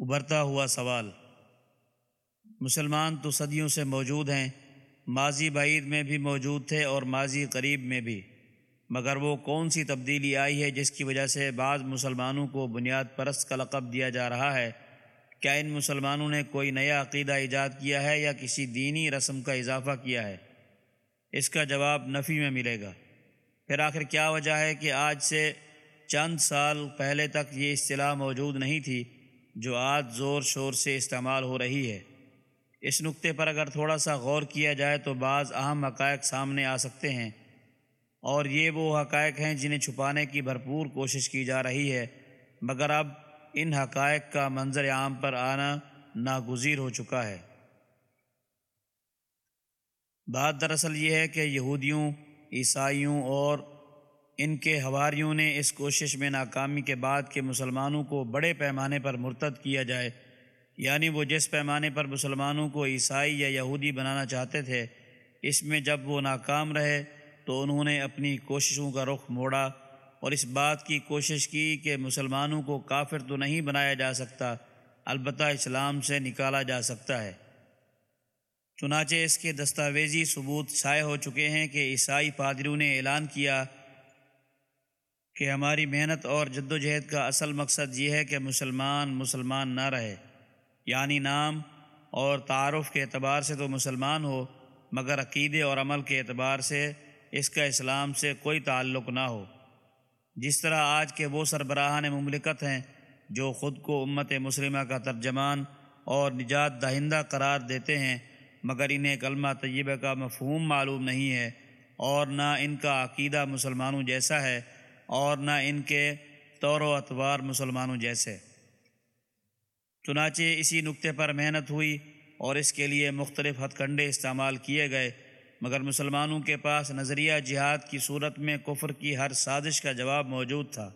ابھرتا ہوا سوال۔ مسلمان تو صدیوں سے موجود ہیں، ماضی بعید میں بھی موجود تھے اور ماضی قریب میں بھی۔ مگر وہ کون سی تبدیلی آئی ہے جس کی وجہ سے بعض مسلمانوں کو بنیاد پرست کا لقب دیا جا رہا ہے؟ کیا ان مسلمانوں نے کوئی نیا عقیدہ ایجاد کیا ہے یا کسی دینی رسم کا اضافہ کیا ہے؟ اس کا جواب نفی میں ملے گا۔ پھر آخر کیا وجہ ہے کہ آج سے چند سال پہلے تک یہ اصطلاح موجود نہیں تھی؟ جو آج زور شور سے استعمال ہو رہی ہے۔ اس نقطے پر اگر تھوڑا سا غور کیا جائے تو بعض اہم حقائق سامنے آ سکتے ہیں۔ اور یہ وہ حقائق ہیں جنہیں چھپانے کی بھرپور کوشش کی جا رہی ہے۔ مگر اب ان حقائق کا منظر عام پر آنا ناگزیر ہو چکا ہے۔ بات دراصل یہ ہے کہ یہودیوں، عیسائیوں اور ان کے ہواریوں نے اس کوشش میں ناکامی کے بعد کہ مسلمانوں کو بڑے پیمانے پر مرتد کیا جائے۔ یعنی وہ جس پیمانے پر مسلمانوں کو عیسائی یا یہودی بنانا چاہتے تھے، اس میں جب وہ ناکام رہے تو انہوں نے اپنی کوششوں کا رخ موڑا اور اس بات کی کوشش کی کہ مسلمانوں کو کافر تو نہیں بنایا جا سکتا، البتہ اسلام سے نکالا جا سکتا ہے۔ چنانچہ اس کے دستاویزی ثبوت شائع ہو چکے ہیں کہ عیسائی پادریوں نے اعلان کیا کہ ہماری محنت اور جد و جہد کا اصل مقصد یہ ہے کہ مسلمان مسلمان نہ رہے یعنی نام اور تعارف کے اعتبار سے تو مسلمان ہو، مگر عقیدے اور عمل کے اعتبار سے اس کا اسلام سے کوئی تعلق نہ ہو۔ جس طرح آج کے وہ سربراہان مملکت ہیں جو خود کو امت مسلمہ کا ترجمان اور نجات دہندہ قرار دیتے ہیں، مگر انہیں کلمہ طیبہ کا مفہوم معلوم نہیں ہے اور نہ ان کا عقیدہ مسلمانوں جیسا ہے اور نہ ان کے طور و اطوار مسلمانوں جیسے۔ چنانچہ اسی نقطے پر محنت ہوئی اور اس کے لیے مختلف ہتھ کنڈے استعمال کیے گئے، مگر مسلمانوں کے پاس نظریہ جہاد کی صورت میں کفر کی ہر سازش کا جواب موجود تھا۔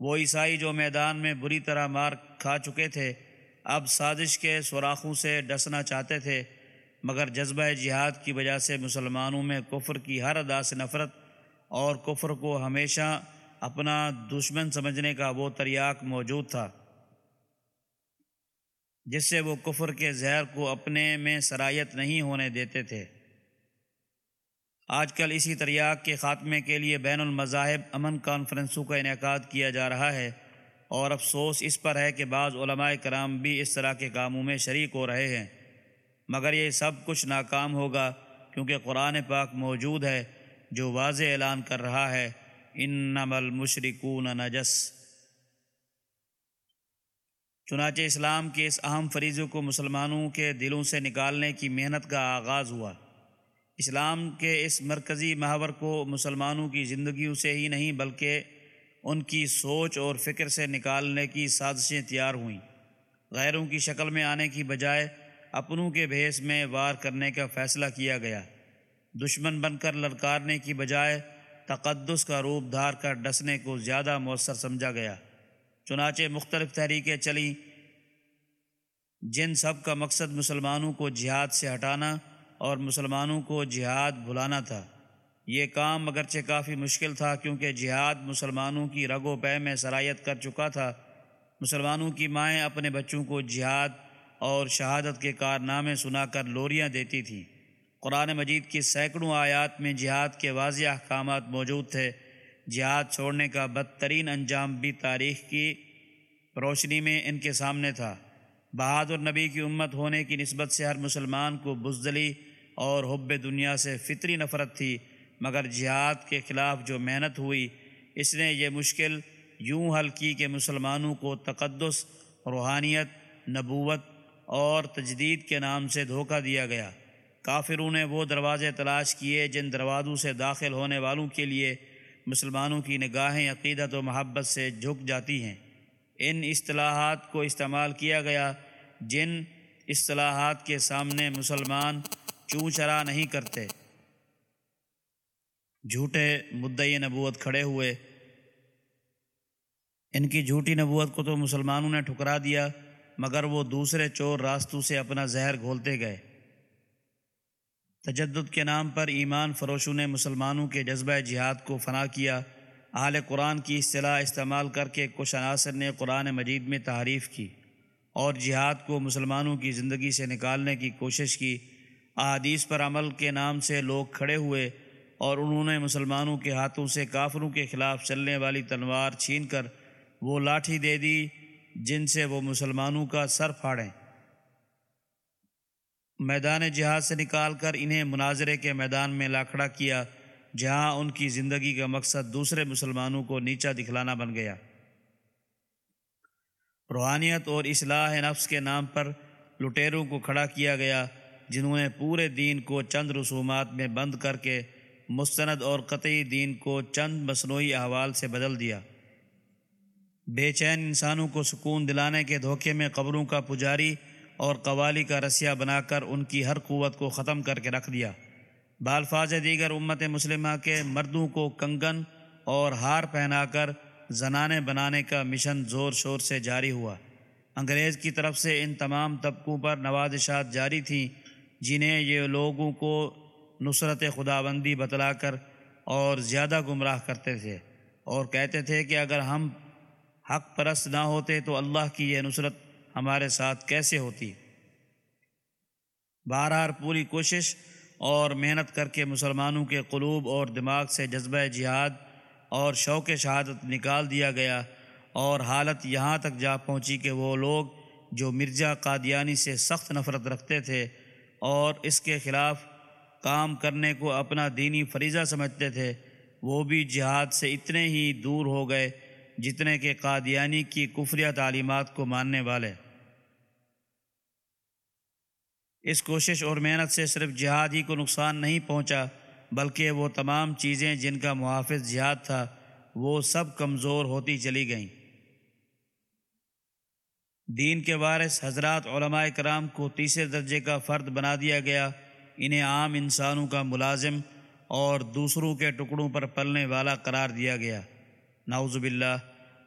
وہ عیسائی جو میدان میں بری طرح مار کھا چکے تھے، اب سازش کے سوراخوں سے ڈسنا چاہتے تھے، مگر جذبہ جہاد کی وجہ سے مسلمانوں میں کفر کی ہر ادا سے نفرت اور کفر کو ہمیشہ اپنا دشمن سمجھنے کا وہ تریاک موجود تھا، جس سے وہ کفر کے زہر کو اپنے میں سرایت نہیں ہونے دیتے تھے۔ آج کل اسی تریاق کے خاتمے کے لیے بین المذاہب امن کانفرنسوں کا انعقاد کیا جا رہا ہے، اور افسوس اس پر ہے کہ بعض علماء کرام بھی اس طرح کے کاموں میں شریک ہو رہے ہیں۔ مگر یہ سب کچھ ناکام ہوگا کیونکہ قرآن پاک موجود ہے جو واضح اعلان کر رہا ہے ان نمل مشرقون نجس۔ چنانچہ اسلام کے اس اہم فریضوں کو مسلمانوں کے دلوں سے نکالنے کی محنت کا آغاز ہوا۔ اسلام کے اس مرکزی محور کو مسلمانوں کی زندگیوں سے ہی نہیں، بلکہ ان کی سوچ اور فکر سے نکالنے کی سازشیں تیار ہوئیں۔ غیروں کی شکل میں آنے کی بجائے اپنوں کے بھیس میں وار کرنے کا فیصلہ کیا گیا۔ دشمن بن کر للکارنے کی بجائے تقدس کا روپ دھار کر ڈسنے کو زیادہ مؤثر سمجھا گیا۔ چنانچہ مختلف تحریکیں چلیں۔ جن سب کا مقصد مسلمانوں کو جہاد سے ہٹانا اور مسلمانوں کو جہاد بھلانا تھا۔ یہ کام اگرچہ کافی مشکل تھا کیونکہ جہاد مسلمانوں کی رگ و پے میں صلاحیت کر چکا تھا۔ مسلمانوں کی مائیں اپنے بچوں کو جہاد اور شہادت کے کارنامے سنا کر لوریاں دیتی تھیں۔ قرآن مجید کی سینکڑوں آیات میں جہاد کے واضح احکامات موجود تھے۔ جہاد چھوڑنے کا بدترین انجام بھی تاریخ کی روشنی میں ان کے سامنے تھا۔ بہادر نبی کی امت ہونے کی نسبت سے ہر مسلمان کو بزدلی اور حب دنیا سے فطری نفرت تھی، مگر جہاد کے خلاف جو محنت ہوئی، اس نے یہ مشکل یوں حل کی کہ مسلمانوں کو تقدس، روحانیت، نبوت اور تجدید کے نام سے دھوکہ دیا گیا۔ کافروں نے وہ دروازے تلاش کیے جن دروازوں سے داخل ہونے والوں کے لیے مسلمانوں کی نگاہیں، عقیدت و محبت سے جھک جاتی ہیں۔ ان اصطلاحات کو استعمال کیا گیا جن اصطلاحات کے سامنے مسلمان چوں چرا نہیں کرتے۔ جھوٹے مدعی نبوت کھڑے ہوئے۔ ان کی جھوٹی نبوت کو تو مسلمانوں نے ٹھکرا دیا، مگر وہ دوسرے چور راستوں سے اپنا زہر گھولتے گئے۔ تجدد کے نام پر ایمان فروشوں نے مسلمانوں کے جذبہ جہاد کو فنا کیا۔ اہل قرآن کی اصطلاح استعمال کر کے کچھ عناصر نے قرآن مجید میں تعریف کی اور جہاد کو مسلمانوں کی زندگی سے نکالنے کی کوشش کی۔ احادیث پر عمل کے نام سے لوگ کھڑے ہوئے اور انہوں نے مسلمانوں کے ہاتھوں سے کافروں کے خلاف چلنے والی تلوار چھین کر وہ لاٹھی دے دی جن سے وہ مسلمانوں کا سر پھاڑیں۔ میدان جہاد سے نکال کر انہیں مناظرے کے میدان میں لاکھڑا کیا، جہاں ان کی زندگی کا مقصد دوسرے مسلمانوں کو نیچا دکھلانا بن گیا۔ روحانیت اور اصلاح نفس کے نام پر لٹیروں کو کھڑا کیا گیا، جنہوں نے پورے دین کو چند رسومات میں بند کر کے مستند اور قطعی دین کو چند مصنوعی احوال سے بدل دیا۔ بے چین انسانوں کو سکون دلانے کے دھوکے میں قبروں کا پجاری اور قوالی کا رسیہ بنا کر ان کی ہر قوت کو ختم کر کے رکھ دیا۔ بالفاظ دیگر امت مسلمہ کے مردوں کو کنگن اور ہار پہنا کر زنانے بنانے کا مشن زور شور سے جاری ہوا۔ انگریز کی طرف سے ان تمام طبقوں پر نوازشات جاری تھیں، جنہیں یہ لوگوں کو نصرت خداوندی بتلا کر اور زیادہ گمراہ کرتے تھے۔ اور کہتے تھے کہ اگر ہم حق پرست نہ ہوتے تو اللہ کی یہ نصرت ہمارے ساتھ کیسے ہوتی؟ بہرحال پوری کوشش اور محنت کر کے مسلمانوں کے قلوب اور دماغ سے جذبہ جہاد اور شوق شہادت نکال دیا گیا اور حالت یہاں تک جا پہنچی کہ وہ لوگ جو مرزا قادیانی سے سخت نفرت رکھتے تھے اور اس کے خلاف کام کرنے کو اپنا دینی فریضہ سمجھتے تھے، وہ بھی جہاد سے اتنے ہی دور ہو گئے جتنے کہ قادیانی کی کفریہ تعلیمات کو ماننے والے۔ اس کوشش اور محنت سے صرف جہاد ہی کو نقصان نہیں پہنچا، بلکہ وہ تمام چیزیں جن کا محافظ جہاد تھا، وہ سب کمزور ہوتی چلی گئیں۔ دین کے وارث حضرات علماء کرام کو تیسرے درجے کا فرد بنا دیا گیا۔ انہیں عام انسانوں کا ملازم اور دوسروں کے ٹکڑوں پر پلنے والا قرار دیا گیا۔ نعوذ باللہ،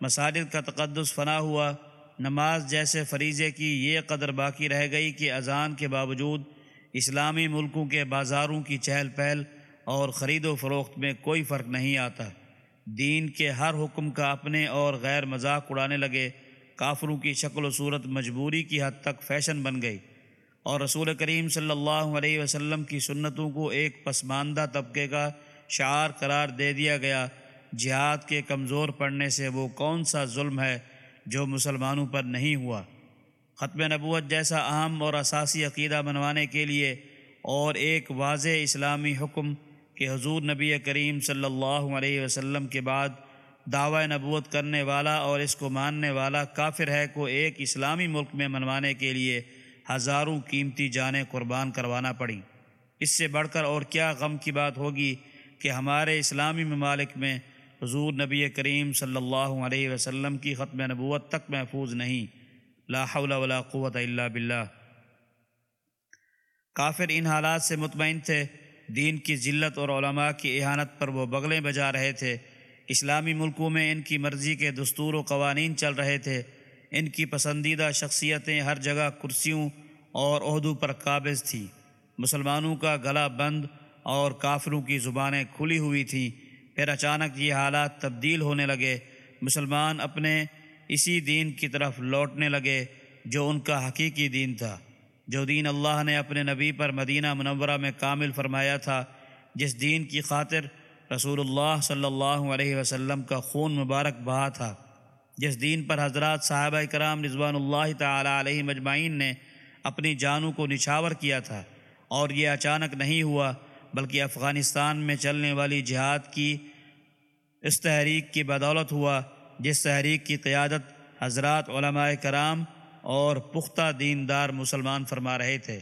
مساجد کا تقدس فنا ہوا۔ نماز جیسے فریضے کی یہ قدر باقی رہ گئی کہ اذان کے باوجود اسلامی ملکوں کے بازاروں کی چہل پہل اور خرید و فروخت میں کوئی فرق نہیں آتا۔ دین کے ہر حکم کا اپنے اور غیر مذاق اڑانے لگے۔ کافروں کی شکل و صورت مجبوری کی حد تک فیشن بن گئی۔ اور رسول کریم صلی اللہ علیہ وسلم کی سنتوں کو ایک پسماندہ طبقے کا شعار قرار دے دیا گیا۔ جہاد کے کمزور پڑنے سے وہ کون سا ظلم ہے جو مسلمانوں پر نہیں ہوا۔ ختم نبوت جیسا اہم اور اساسی عقیدہ بنوانے کے لیے اور ایک واضح اسلامی حکم کہ حضور نبی کریم صلی اللہ علیہ وسلم کے بعد دعوی نبوت کرنے والا اور اس کو ماننے والا کافر ہے کو ایک اسلامی ملک میں منوانے کے لیے ہزاروں قیمتی جانیں قربان کروانا پڑیں۔ اس سے بڑھ کر اور کیا غم کی بات ہوگی کہ ہمارے اسلامی ممالک میں حضور نبی کریم صلی اللہ علیہ وسلم کی ختم نبوت تک محفوظ نہیں۔ لا حول ولا قوت الا باللہ۔ کافر ان حالات سے مطمئن تھے۔ دین کی ذلت اور علماء کی احانت پر وہ بغلیں بجا رہے تھے۔ اسلامی ملکوں میں ان کی مرضی کے دستور و قوانین چل رہے تھے۔ ان کی پسندیدہ شخصیتیں ہر جگہ کرسیوں اور عہدوں پر قابض تھیں۔ مسلمانوں کا گلا بند اور کافروں کی زبانیں کھلی ہوئی تھیں۔ پھر اچانک یہ حالات تبدیل ہونے لگے۔ مسلمان اپنے اسی دین کی طرف لوٹنے لگے جو ان کا حقیقی دین تھا۔ جو دین اللہ نے اپنے نبی پر مدینہ منورہ میں کامل فرمایا تھا، جس دین کی خاطر رسول اللہ صلی اللہ علیہ وسلم کا خون مبارک بہا تھا۔ جس دین پر حضرات صحابہ کرام رضوان اللہ تعالی علیہ مجمعین نے اپنی جانوں کو نچھاور کیا تھا اور یہ اچانک نہیں ہوا بلکہ افغانستان میں چلنے والی جہاد کی اس تحریک کی بدولت ہوا، جس تحریک کی قیادت حضرات علماء کرام اور پختہ دیندار مسلمان فرما رہے تھے۔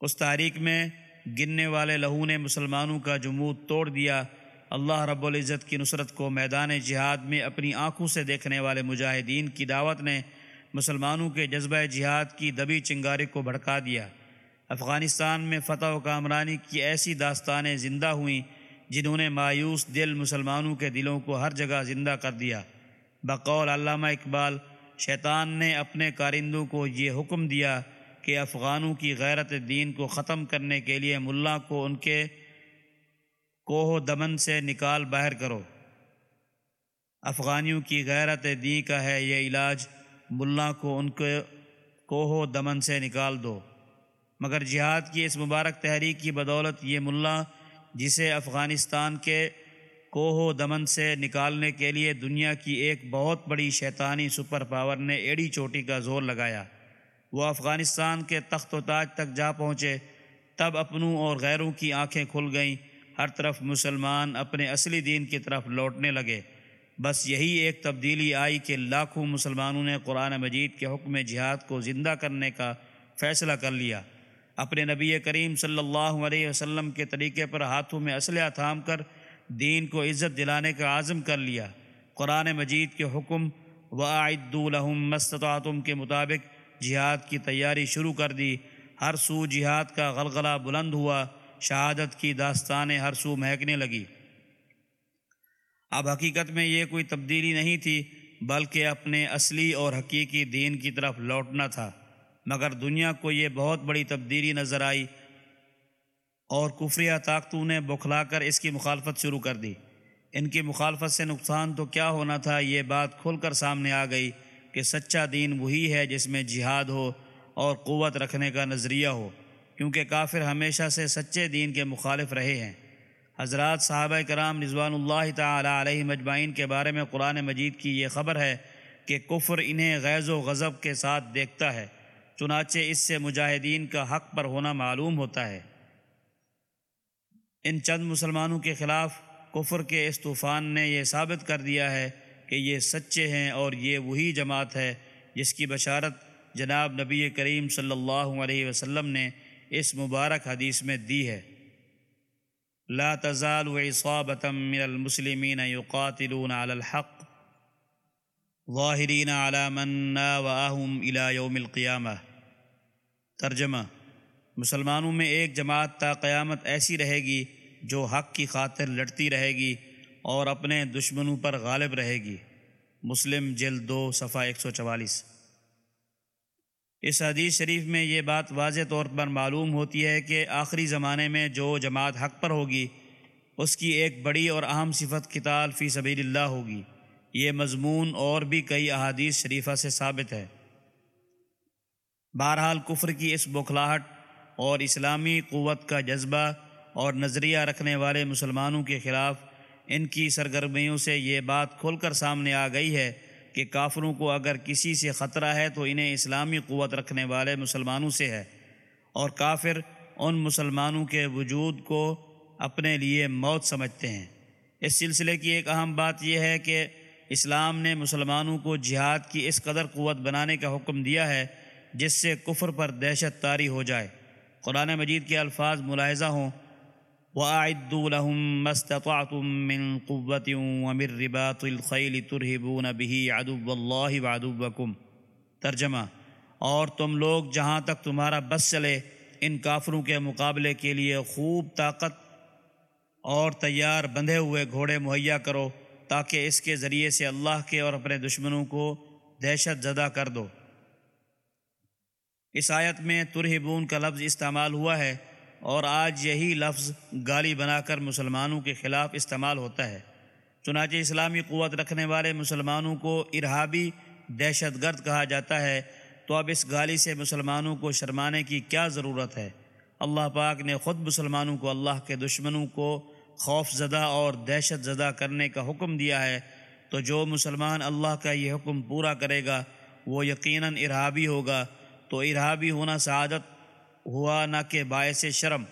اس تحریک میں گننے والے لہو نے مسلمانوں کا جمود توڑ دیا۔ اللہ رب العزت کی نصرت کو میدان جہاد میں اپنی آنکھوں سے دیکھنے والے مجاہدین کی دعوت نے مسلمانوں کے جذبہ جہاد کی دبی چنگاری کو بھڑکا دیا۔ افغانستان میں فتح و کامرانی کی ایسی داستانیں زندہ ہوئیں جنہوں نے مایوس دل مسلمانوں کے دلوں کو ہر جگہ زندہ کر دیا۔ بقول علامہ اقبال، شیطان نے اپنے کارندوں کو یہ حکم دیا کہ افغانوں کی غیرت دین کو ختم کرنے کے لیے ملا کو ان کے کوہ دمن سے نکال باہر کرو۔ افغانیوں کی غیرت دین کا ہے یہ علاج، ملا کو ان کے کوہ و دمن سے نکال دو۔ مگر جہاد کی اس مبارک تحریک کی بدولت یہ ملا جسے افغانستان کے کوہ و دمن سے نکالنے کے لیے دنیا کی ایک بہت بڑی شیطانی سپر پاور نے ایڑی چوٹی کا زور لگایا۔ وہ افغانستان کے تخت و تاج تک جا پہنچے، تب اپنوں اور غیروں کی آنکھیں کھل گئیں۔ ہر طرف مسلمان اپنے اصلی دین کی طرف لوٹنے لگے۔ بس یہی ایک تبدیلی آئی کہ لاکھوں مسلمانوں نے قرآن مجید کے حکم جہاد کو زندہ کرنے کا فیصلہ کر لیا۔ اپنے نبی کریم صلی اللہ علیہ وسلم کے طریقے پر ہاتھوں میں اسلحہ تھام کر دین کو عزت دلانے کا عزم کر لیا۔ قرآن مجید کے حکم و الحم مستطاعتم کے مطابق جہاد کی تیاری شروع کر دی۔ ہر سو جہاد کا غلغلہ بلند ہوا۔ شہادت کی داستانیں ہر سو مہکنے لگی۔ اب حقیقت میں یہ کوئی تبدیلی نہیں تھی، بلکہ اپنے اصلی اور حقیقی دین کی طرف لوٹنا تھا۔ مگر دنیا کو یہ بہت بڑی تبدیلی نظر آئی اور کفریہ طاقتوں نے بکھلا کر اس کی مخالفت شروع کر دی۔ ان کی مخالفت سے نقصان تو کیا ہونا تھا؟ یہ بات کھل کر سامنے آ گئی کہ سچا دین وہی ہے جس میں جہاد ہو اور قوت رکھنے کا نظریہ ہو، کیونکہ کافر ہمیشہ سے سچے دین کے مخالف رہے ہیں۔ حضرات صحابہ کرام رضوان اللہ تعالی علیہ مجمعین کے بارے میں قرآن مجید کی یہ خبر ہے کہ کفر انہیں غیظ و غضب کے ساتھ دیکھتا ہے۔ چنانچہ اس سے مجاہدین کا حق پر ہونا معلوم ہوتا ہے۔ ان چند مسلمانوں کے خلاف کفر کے اس طوفان نے یہ ثابت کر دیا ہے کہ یہ سچے ہیں اور یہ وہی جماعت ہے جس کی بشارت جناب نبی کریم صلی اللہ علیہ وسلم نے اس مبارک حدیث میں دی ہے۔ لا تزال من المسلمین يقاتلون على الحق، ظاہرین على من ناوآہم الى یوم القیامہ۔ ترجمہ۔ مسلمانوں میں ایک جماعت تا قیامت ایسی رہے گی جو حق کی خاطر لڑتی رہے گی اور اپنے دشمنوں پر غالب رہے گی۔ مسلم جلد دو، صفحہ ایک سو چوالیس۔ اس حدیث شریف میں یہ بات واضح طور پر معلوم ہوتی ہے کہ آخری زمانے میں جو جماعت حق پر ہوگی، اس کی ایک بڑی اور اہم صفت کتال فی سبیل اللہ ہوگی۔ یہ مضمون اور بھی کئی احادیث شریفہ سے ثابت ہے۔ بہرحال کفر کی اس بکھلاہٹ اور اسلامی قوت کا جذبہ اور نظریہ رکھنے والے مسلمانوں کے خلاف ان کی سرگرمیوں سے یہ بات کھول کر سامنے آ گئی ہے کہ کافروں کو اگر کسی سے خطرہ ہے تو انہیں اسلامی قوت رکھنے والے مسلمانوں سے ہے اور کافر ان مسلمانوں کے وجود کو اپنے لیے موت سمجھتے ہیں۔ اس سلسلے کی ایک اہم بات یہ ہے کہ اسلام نے مسلمانوں کو جہاد کی اس قدر قوت بنانے کا حکم دیا ہے جس سے کفر پر دہشت تاری ہو جائے۔ قرآن مجید کے الفاظ ملاحظہ ہوں۔ وَأَعِدُّوا لَهُم مَّا اسْتَطَعْتُم مِّن قُوَّةٍ وَمِن رِّبَاطِ الْخَيْلِ تُرْهِبُونَ بِهِ عَدُوَّ اللَّهِ وَعَدُوَّكُمْ۔ ترجمہ اور تم لوگ جہاں تک تمہارا بس چلے، ان کافروں کے مقابلے کے لیے خوب طاقت اور تیار بندھے ہوئے گھوڑے مہیا کرو تاکہ اس کے ذریعے سے اللہ کے اور اپنے دشمنوں کو دہشت زدہ کر دو۔ اس آیت میں ترہبون کا لفظ استعمال ہوا ہے اور آج یہی لفظ گالی بنا کر مسلمانوں کے خلاف استعمال ہوتا ہے۔ چنانچہ اسلامی قوت رکھنے والے مسلمانوں کو ارہابی دہشت گرد کہا جاتا ہے، تو اب اس گالی سے مسلمانوں کو شرمانے کی کیا ضرورت ہے؟ اللہ پاک نے خود مسلمانوں کو اللہ کے دشمنوں کو خوف زدہ اور دہشت زدہ کرنے کا حکم دیا ہے۔ تو جو مسلمان اللہ کا یہ حکم پورا کرے گا، وہ یقیناً ارہابی ہوگا۔ تو ارہابی ہونا سعادت، ہوا نہ کہ باعث شرم۔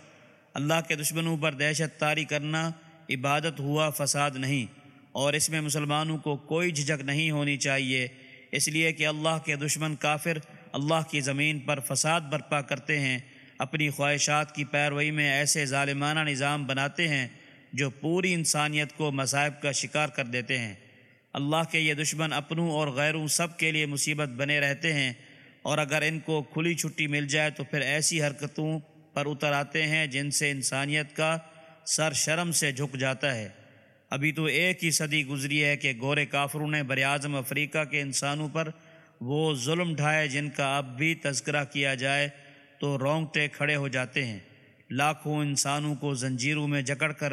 اللہ کے دشمنوں پر دہشت تاری کرنا عبادت ہوا فساد نہیں، اور اس میں مسلمانوں کو کوئی جھجک نہیں ہونی چاہیے۔ اس لیے کہ اللہ کے دشمن کافر اللہ کی زمین پر فساد برپا کرتے ہیں۔ اپنی خواہشات کی پیروئی میں ایسے ظالمانہ نظام بناتے ہیں جو پوری انسانیت کو مصائب کا شکار کر دیتے ہیں۔ اللہ کے یہ دشمن اپنوں اور غیروں سب کے لیے مصیبت بنے رہتے ہیں۔ اور اگر ان کو کھلی چھٹی مل جائے تو پھر ایسی حرکتوں پر اتر آتے ہیں جن سے انسانیت کا سر شرم سے جھک جاتا ہے۔ ابھی تو ایک ہی صدی گزری ہے کہ گورے کافروں نے براعظم افریقہ کے انسانوں پر وہ ظلم ڈھائے جن کا اب بھی تذکرہ کیا جائے تو رونگٹے کھڑے ہو جاتے ہیں۔ لاکھوں انسانوں کو زنجیروں میں جکڑ کر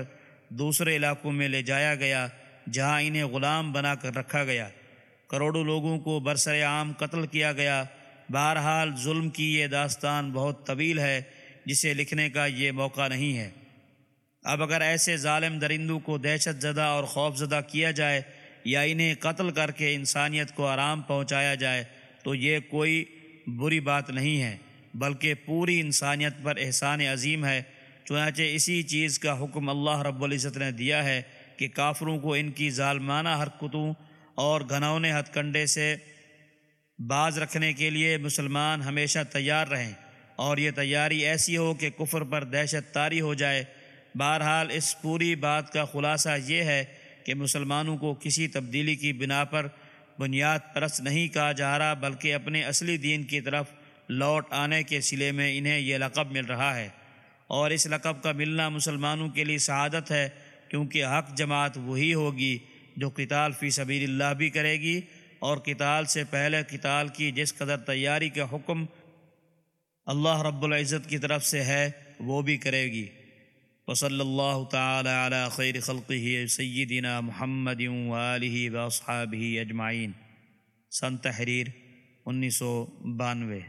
دوسرے علاقوں میں لے جایا گیا جہاں انہیں غلام بنا کر رکھا گیا۔ کروڑوں لوگوں کو برسر عام قتل کیا گیا۔ بہرحال ظلم کی یہ داستان بہت طویل ہے، جسے لکھنے کا یہ موقع نہیں ہے۔ اب اگر ایسے ظالم درندوں کو دہشت زدہ اور خوف زدہ کیا جائے یا انہیں قتل کر کے انسانیت کو آرام پہنچایا جائے، تو یہ کوئی بری بات نہیں ہے، بلکہ پوری انسانیت پر احسان عظیم ہے۔ چنانچہ اسی چیز کا حکم اللہ رب العزت نے دیا ہے کہ کافروں کو ان کی ظالمانہ حرکتوں اور گھنونے ہتھ کنڈے سے باز رکھنے کے لیے مسلمان ہمیشہ تیار رہیں اور یہ تیاری ایسی ہو کہ کفر پر دہشت تاری ہو جائے۔ بہرحال اس پوری بات کا خلاصہ یہ ہے کہ مسلمانوں کو کسی تبدیلی کی بنا پر بنیاد پرست نہیں کہا جا رہا، بلکہ اپنے اصلی دین کی طرف لوٹ آنے کے سلے میں انہیں یہ لقب مل رہا ہے۔ اور اس لقب کا ملنا مسلمانوں کے لیے سعادت ہے، کیونکہ حق جماعت وہی ہوگی جو قتال فی سبیل اللہ بھی کرے گی اور کتال سے پہلے کتال کی جس قدر تیاری کا حکم اللہ رب العزت کی طرف سے ہے، وہ بھی کرے گی۔ وصلی اللہ تعالی علی خیر خلقہ سیدنا محمد واصحابہ اجمعین۔ سن تحریر انیس سو بانوے۔